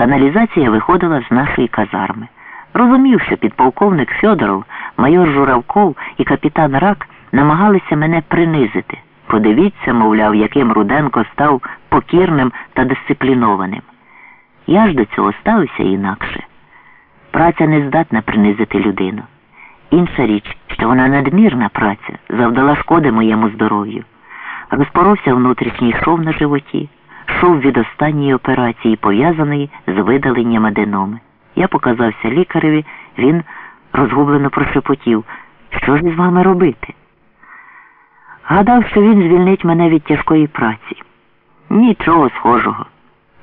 Каналізація виходила з нашої казарми. Розумів, що підполковник Фьодоров, майор Журавков і капітан Рак намагалися мене принизити. Подивіться, мовляв, яким Руденко став покірним та дисциплінованим. Я ж до цього ставився інакше. Праця не здатна принизити людину. Інша річ, що вона надмірна праця, завдала шкоди моєму здоров'ю. Розпоровся внутрішній шов на животі, шов від останньої операції, пов'язаний з видаленням аденоми. Я показався лікареві, він розгублено прошепотів, що ж із вами робити? Гадав, що він звільнить мене від тяжкої праці. Нічого схожого.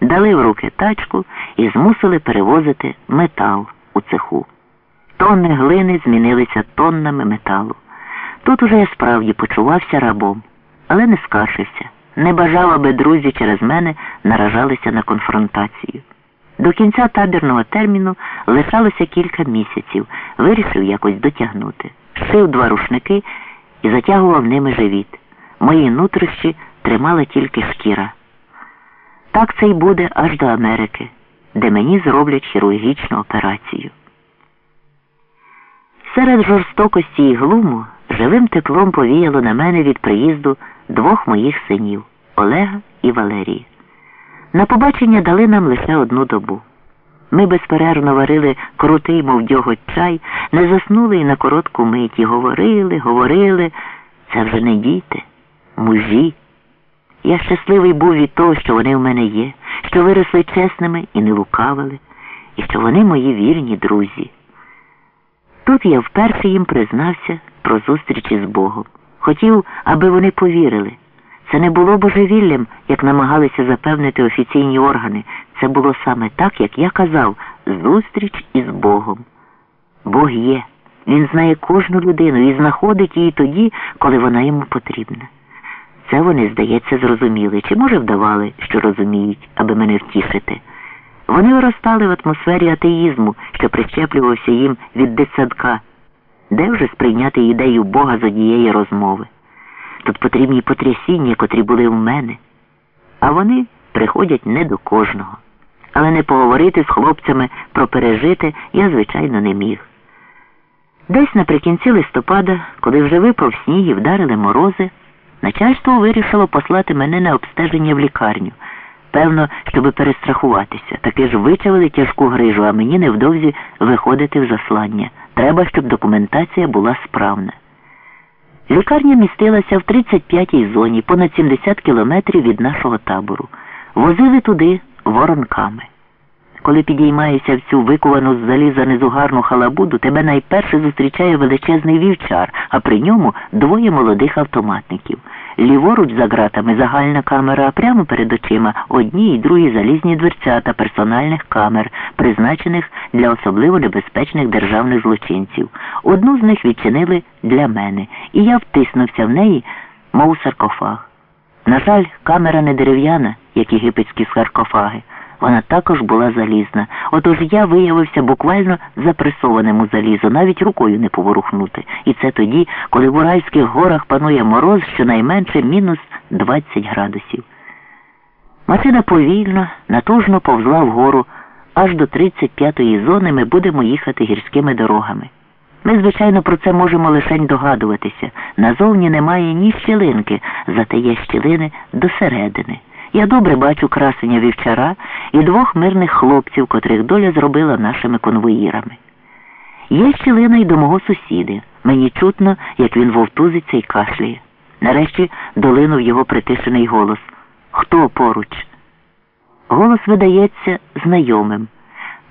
Дали в руки тачку і змусили перевозити метал у цеху. Тонни глини змінилися тоннами металу. Тут уже я справді почувався рабом, але не скаржився, не бажав, аби друзі через мене наражалися на конфронтацію. До кінця табірного терміну лишалося кілька місяців, вирішив якось дотягнути. Шив два рушники і затягував ними живіт. Мої нутрищі тримала тільки шкіра. Так це й буде аж до Америки, де мені зроблять хірургічну операцію. Серед жорстокості і глуму живим теплом повіяло на мене від приїзду двох моїх синів Олега і Валерії. На побачення дали нам лише одну добу. Ми безперервно варили крутий, мов дьоготь чай, не заснули і на коротку миті. Говорили, говорили. Це вже не діти, мужі. Я щасливий був від того, що вони в мене є, що виросли чесними і не лукавили, і що вони мої вірні друзі. Тут я вперше їм признався про зустрічі з Богом. Хотів, аби вони повірили. Це не було божевіллям, як намагалися запевнити офіційні органи. Це було саме так, як я казав, зустріч із Богом. Бог є. Він знає кожну людину і знаходить її тоді, коли вона йому потрібна. Це вони, здається, зрозуміли, чи, може, вдавали, що розуміють, аби мене втішити. Вони виростали в атмосфері атеїзму, що прищеплювався їм від дитсадка. Де вже сприйняти ідею Бога з однієї розмови? Тут потрібні потрясіння, котрі були в мене, а вони приходять не до кожного. Але не поговорити з хлопцями про пережити я, звичайно, не міг. Десь наприкінці листопада, коли вже випав сніг і вдарили морози, начальство вирішило послати мене на обстеження в лікарню. Певно, щоби перестрахуватися. Таки ж вичавили тяжку грижу, а мені невдовзі виходити в заслання. Треба, щоб документація була справна. Лікарня містилася в 35-й зоні, понад 70 кілометрів від нашого табору. Возили туди воронками. Коли підіймаєшся в цю викувану з заліза незугарну халабуду, тебе найперше зустрічає величезний вівчар, а при ньому двоє молодих автоматників. Ліворуч за ґратами загальна камера, а прямо перед очима одні й другі залізні дверцята персональних камер, призначених для особливо небезпечних державних злочинців. Одну з них відчинили для мене, і я втиснувся в неї, мов саркофаг. На жаль, камера не дерев'яна, як єгипетські саркофаги. Вона також була залізна. Отож я виявився буквально запресованим у залізо, навіть рукою не поворухнути. І це тоді, коли в Уральських горах панує мороз щонайменше мінус 20 градусів. Машина повільно, натужно повзла вгору. Аж до 35-ї зони ми будемо їхати гірськими дорогами. Ми, звичайно, про це можемо лише догадуватися. Назовні немає ні щілинки, зате є щілини досередини. Я добре бачу красення вівчара і двох мирних хлопців, котрих доля зробила нашими конвоїрами. Є щілина й до мого сусіди. Мені чутно, як він вовтузиться і кашляє. Нарешті долинув його притишений голос. Хто поруч? Голос видається знайомим.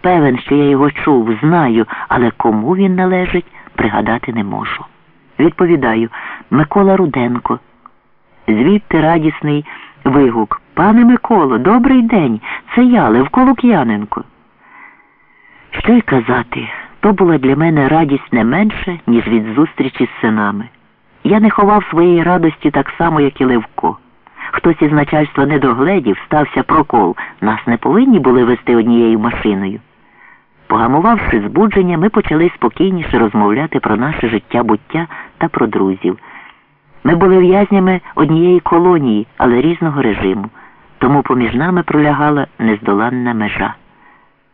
Певен, що я його чув, знаю, але кому він належить, пригадати не можу. Відповідаю, Микола Руденко. Звідти радісний вигук. Пане Миколо, добрий день. Це я, Левко Лук'яненко. Що й казати, то була для мене радість не менше, ніж від зустрічі з синами. Я не ховав своєї радості так само, як і Левко. Хтось із начальства не догледів, стався прокол. Нас не повинні були вести однією машиною. Погамувавши збудження, ми почали спокійніше розмовляти про наше життя буття та про друзів. Ми були в'язнями однієї колонії, але різного режиму, тому поміж нами пролягала нездоланна межа.